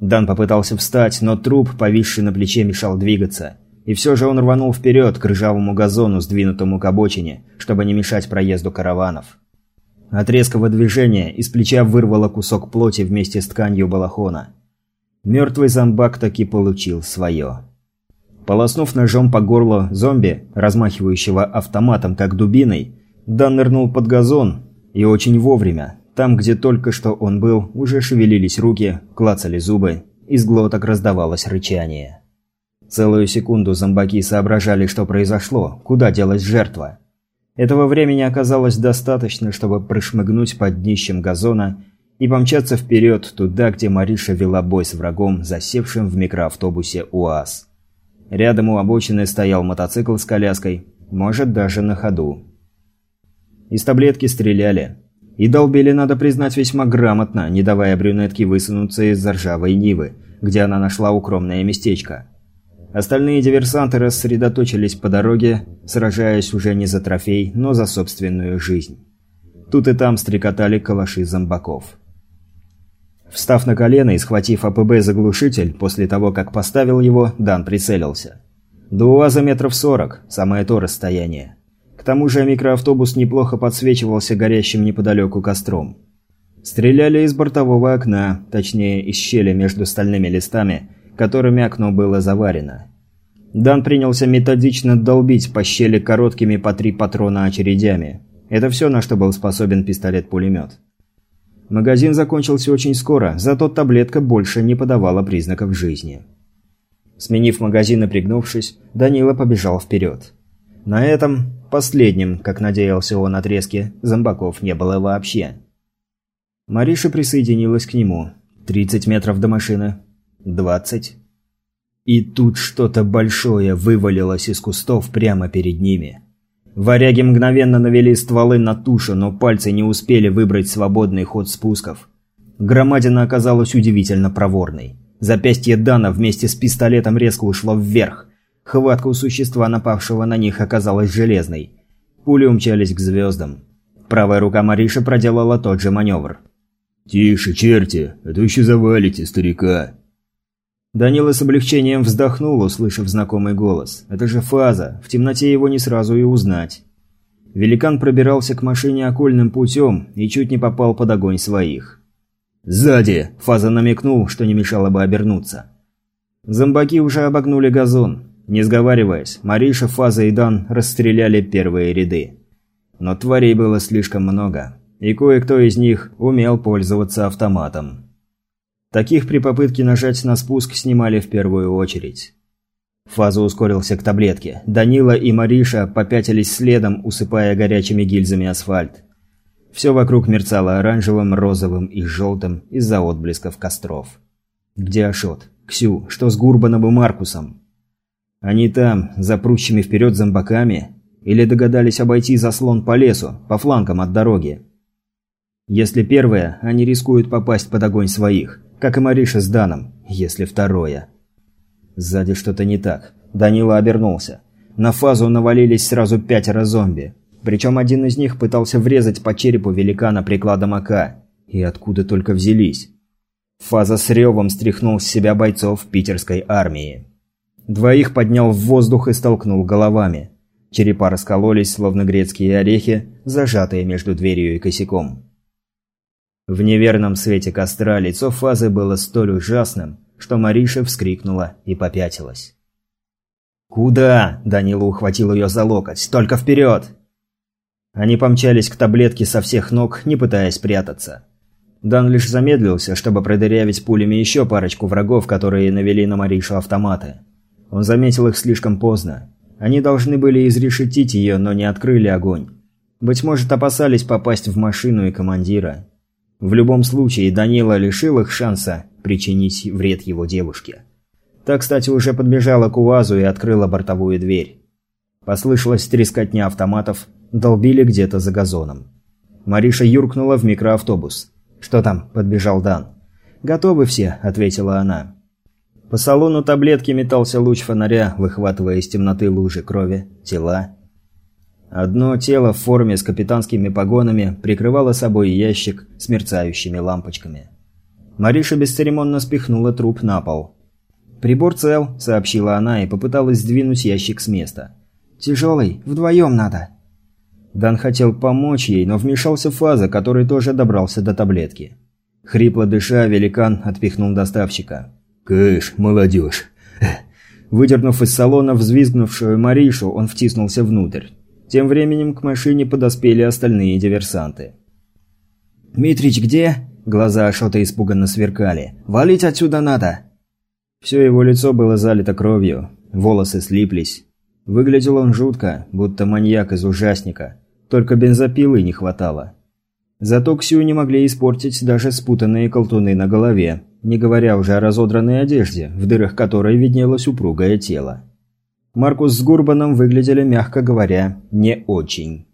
Дан попытался встать, но труп, повисший на плече, мешал двигаться. И все же он рванул вперед к ржавому газону, сдвинутому к обочине, чтобы не мешать проезду караванов. От резкого движения из плеча вырвало кусок плоти вместе с тканью балахона. Мертвый зомбак таки получил свое. Полоснув ножом по горлу зомби, размахивающего автоматом как дубиной, Дан нырнул под газон, и очень вовремя. Там, где только что он был, уже шевелились руки, клацали зубы, из глоток раздавалось рычание. Целую секунду зомбаки соображали, что произошло, куда делась жертва. Этого времени оказалось достаточно, чтобы прошмыгнуть под днищем газона и помчаться вперед туда, где Мариша вела бой с врагом, засевшим в микроавтобусе УАЗ. Рядом у обочины стоял мотоцикл с коляской, может даже на ходу. Из таблетки стреляли. И долбили, надо признать, весьма грамотно, не давая брюнетке высунуться из ржавой Нивы, где она нашла укромное местечко. Остальные диверсанты рассредоточились по дороге, сражаясь уже не за трофей, но за собственную жизнь. Тут и там стрекотали калаши зомбаков. Встав на колено и схватив АПБ заглушитель, после того, как поставил его, Дан прицелился. До УАЗа метров сорок, самое то расстояние. Тому же микроавтобус неплохо подсвечивался горящим неподалеку костром. Стреляли из бортового окна, точнее из щели между стальными листами, которыми окно было заварено. Дан принялся методично долбить по щели короткими по три патрона очередями. Это все, на что был способен пистолет-пулемет. Магазин закончился очень скоро, зато таблетка больше не подавала признаков жизни. Сменив магазин и пригнувшись, Данила побежал вперед. На этом, последнем, как надеялся он отрезке, зомбаков не было вообще. Мариша присоединилась к нему. 30 метров до машины. 20. И тут что-то большое вывалилось из кустов прямо перед ними. Варяги мгновенно навели стволы на тушу, но пальцы не успели выбрать свободный ход спусков. Громадина оказалась удивительно проворной. Запястье Дана вместе с пистолетом резко ушло вверх. Хватка у существа, напавшего на них, оказалась железной. Пули умчались к звездам. Правая рука Мариши проделала тот же маневр. «Тише, черти, а то еще завалите старика!» Данила с облегчением вздохнул, услышав знакомый голос. Это же Фаза, в темноте его не сразу и узнать. Великан пробирался к машине окольным путем и чуть не попал под огонь своих. «Сзади!» – Фаза намекнул, что не мешало бы обернуться. Зомбаки уже обогнули газон. Не сговариваясь, Мариша, Фаза и Дан расстреляли первые ряды. Но тварей было слишком много, и кое-кто из них умел пользоваться автоматом. Таких при попытке нажать на спуск снимали в первую очередь. Фаза ускорился к таблетке. Данила и Мариша попятились следом, усыпая горячими гильзами асфальт. Все вокруг мерцало оранжевым, розовым и желтым из-за отблесков костров. Где Ашот? Ксю? Что с Гурбаном и Маркусом? Они там, за вперед зомбаками? Или догадались обойти заслон по лесу, по флангам от дороги? Если первое, они рискуют попасть под огонь своих. Как и Мариша с Даном, если второе. Сзади что-то не так. Данила обернулся. На фазу навалились сразу пятеро зомби. Причем один из них пытался врезать по черепу великана прикладом АК. И откуда только взялись. Фаза с ревом стряхнул с себя бойцов питерской армии. Двоих поднял в воздух и столкнул головами. Черепа раскололись, словно грецкие орехи, зажатые между дверью и косяком. В неверном свете костра лицо Фазы было столь ужасным, что Мариша вскрикнула и попятилась. «Куда?» – Данила ухватил ее за локоть. «Только вперед!» Они помчались к таблетке со всех ног, не пытаясь прятаться. Дан лишь замедлился, чтобы продырявить пулями еще парочку врагов, которые навели на Маришу автоматы. Он заметил их слишком поздно. Они должны были изрешетить ее, но не открыли огонь. Быть может, опасались попасть в машину и командира. В любом случае, Данила лишил их шанса причинить вред его девушке. Та, кстати, уже подбежала к УАЗу и открыла бортовую дверь. Послышалась трескотня автоматов, долбили где-то за газоном. Мариша юркнула в микроавтобус. «Что там?» – подбежал Дан. «Готовы все», – ответила она. По салону таблетки метался луч фонаря, выхватывая из темноты лужи крови, тела Одно тело в форме с капитанскими погонами прикрывало собой ящик с мерцающими лампочками. Мариша бесцеремонно спихнула труп на пол. «Прибор цел», – сообщила она и попыталась сдвинуть ящик с места. «Тяжелый, вдвоем надо». Дан хотел помочь ей, но вмешался Фаза, который тоже добрался до таблетки. Хрипло дыша, великан отпихнул доставщика. «Кэш, молодежь!» Выдернув из салона взвизгнувшую Маришу, он втиснулся внутрь. Тем временем к машине подоспели остальные диверсанты. «Митрич где?» Глаза Ашота испуганно сверкали. «Валить отсюда надо!» Все его лицо было залито кровью, волосы слиплись. Выглядел он жутко, будто маньяк из ужасника. Только бензопилы не хватало. Зато Ксю не могли испортить даже спутанные колтуны на голове, не говоря уже о разодранной одежде, в дырах которой виднелось упругое тело. Маркус с Гурбаном выглядели, мягко говоря, не очень.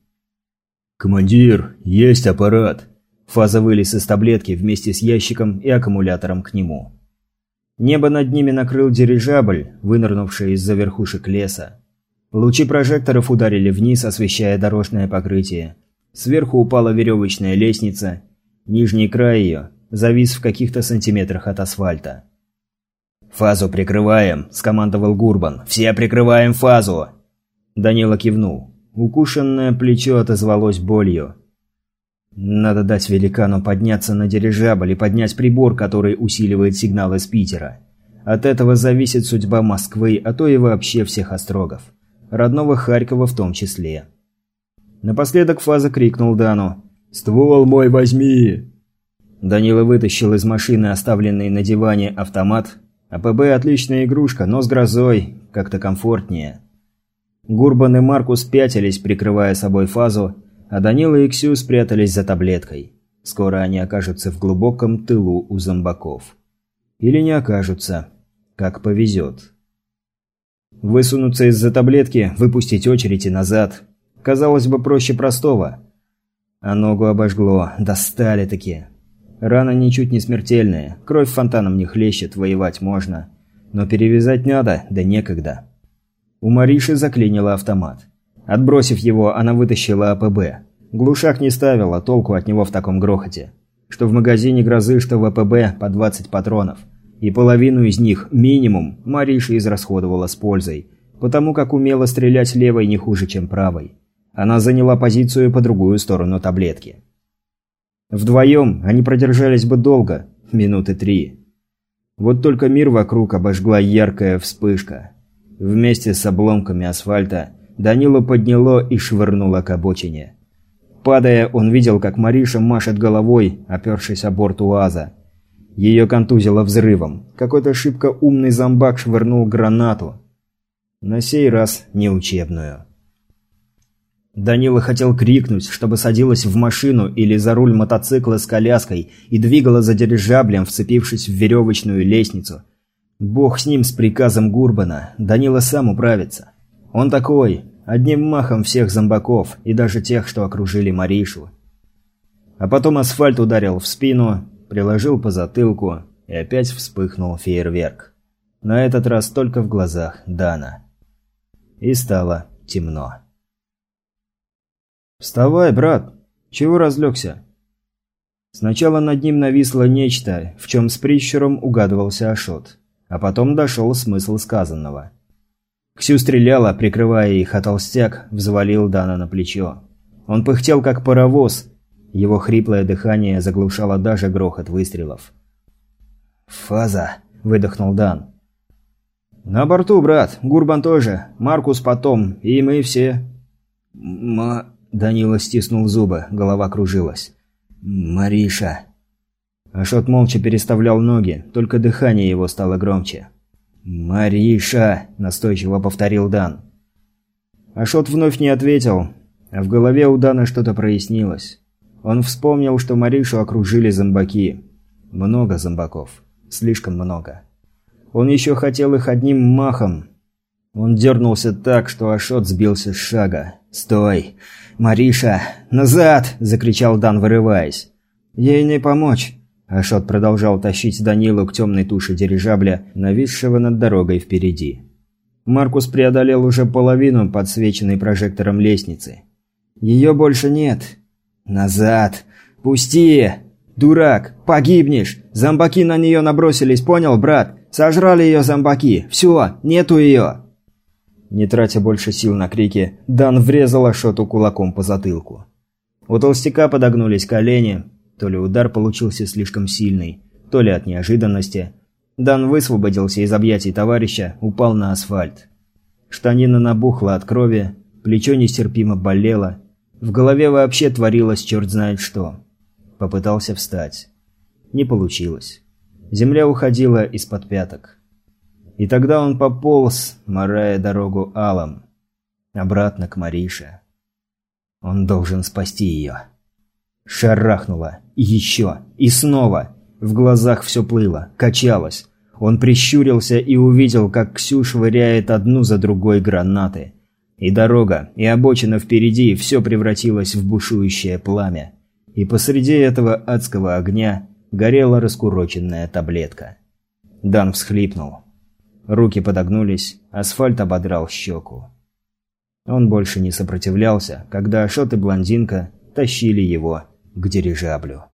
«Командир, есть аппарат!» Фаза вылез из таблетки вместе с ящиком и аккумулятором к нему. Небо над ними накрыл дирижабль, вынырнувший из-за верхушек леса. Лучи прожекторов ударили вниз, освещая дорожное покрытие. Сверху упала веревочная лестница. Нижний край ее завис в каких-то сантиметрах от асфальта. «Фазу прикрываем», – скомандовал Гурбан. «Все прикрываем фазу!» Данила кивнул. Укушенное плечо отозвалось болью. Надо дать великану подняться на дирижабль и поднять прибор, который усиливает сигнал из Питера. От этого зависит судьба Москвы, а то и вообще всех острогов родного Харькова в том числе. Напоследок Фаза крикнул Дану «Ствол мой возьми!». Данила вытащил из машины оставленный на диване автомат. АПБ – отличная игрушка, но с грозой как-то комфортнее. Гурбан и Маркус пятились, прикрывая собой Фазу, а Данила и Ксю спрятались за таблеткой. Скоро они окажутся в глубоком тылу у зомбаков. Или не окажутся. Как повезет. Высунуться из-за таблетки, выпустить очередь и назад. Казалось бы, проще простого. А ногу обожгло. Достали-таки. Рана ничуть не смертельная. Кровь фонтаном не хлещет, воевать можно. Но перевязать надо, да некогда. У Мариши заклинило автомат. Отбросив его, она вытащила АПБ. Глушак не ставила, толку от него в таком грохоте. Что в магазине грозы, что в АПБ по 20 патронов. И половину из них, минимум, Мариша израсходовала с пользой, потому как умела стрелять левой не хуже, чем правой. Она заняла позицию по другую сторону таблетки. Вдвоем они продержались бы долго, минуты три. Вот только мир вокруг обожгла яркая вспышка. Вместе с обломками асфальта Данила подняло и швырнуло к обочине. Падая, он видел, как Мариша машет головой, опершись о борт УАЗа. Ее контузило взрывом. Какой-то шибко умный зомбак швырнул гранату. На сей раз не учебную. Данила хотел крикнуть, чтобы садилась в машину или за руль мотоцикла с коляской и двигала за дирижаблем, вцепившись в веревочную лестницу. Бог с ним, с приказом Гурбана. Данила сам управится. Он такой, одним махом всех зомбаков и даже тех, что окружили Маришу. А потом асфальт ударил в спину, приложил по затылку, и опять вспыхнул фейерверк. На этот раз только в глазах Дана. И стало темно. «Вставай, брат! Чего разлегся?» Сначала над ним нависло нечто, в чем с прищуром угадывался Ашот, а потом дошел смысл сказанного. Ксю стреляла, прикрывая их, а толстяк взвалил Дана на плечо. Он пыхтел, как паровоз, его хриплое дыхание заглушало даже грохот выстрелов. «Фаза!» – выдохнул Дан. «На борту, брат. Гурбан тоже. Маркус потом. И мы все...» «Ма...» – Данила стиснул зубы, голова кружилась. «Мариша...» Ашот молча переставлял ноги, только дыхание его стало громче. «Мариша!» – настойчиво повторил Дан. Ашот вновь не ответил, а в голове у Дана что-то прояснилось. Он вспомнил, что Маришу окружили зомбаки. Много зомбаков. Слишком много. Он еще хотел их одним махом. Он дернулся так, что Ашот сбился с шага. «Стой! Мариша! Назад!» – закричал Дан, вырываясь. «Ей не помочь!» Ашот продолжал тащить Данилу к темной туше дирижабля, нависшего над дорогой впереди. Маркус преодолел уже половину подсвеченной прожектором лестницы. «Ее больше нет. «Назад! Пусти!» «Дурак! Погибнешь! Зомбаки на нее набросились, понял, брат? Сожрали ее зомбаки! Все, нету ее!» Не тратя больше сил на крики, Дан врезал Ашоту кулаком по затылку. У толстяка подогнулись колени, то ли удар получился слишком сильный, то ли от неожиданности. Дан высвободился из объятий товарища, упал на асфальт. Штанина набухла от крови, плечо нестерпимо болело, в голове вообще творилось черт знает что. Попытался встать. Не получилось. Земля уходила из-под пяток. И тогда он пополз, морая дорогу алом. Обратно к Марише. Он должен спасти ее. Шарахнуло. еще. И снова. В глазах все плыло, качалось. Он прищурился и увидел, как Ксю швыряет одну за другой гранаты. И дорога, и обочина впереди все превратилось в бушующее пламя. И посреди этого адского огня горела раскуроченная таблетка. Дан всхлипнул. Руки подогнулись, асфальт ободрал щеку. Он больше не сопротивлялся, когда Ашот и блондинка тащили его к дирижаблю.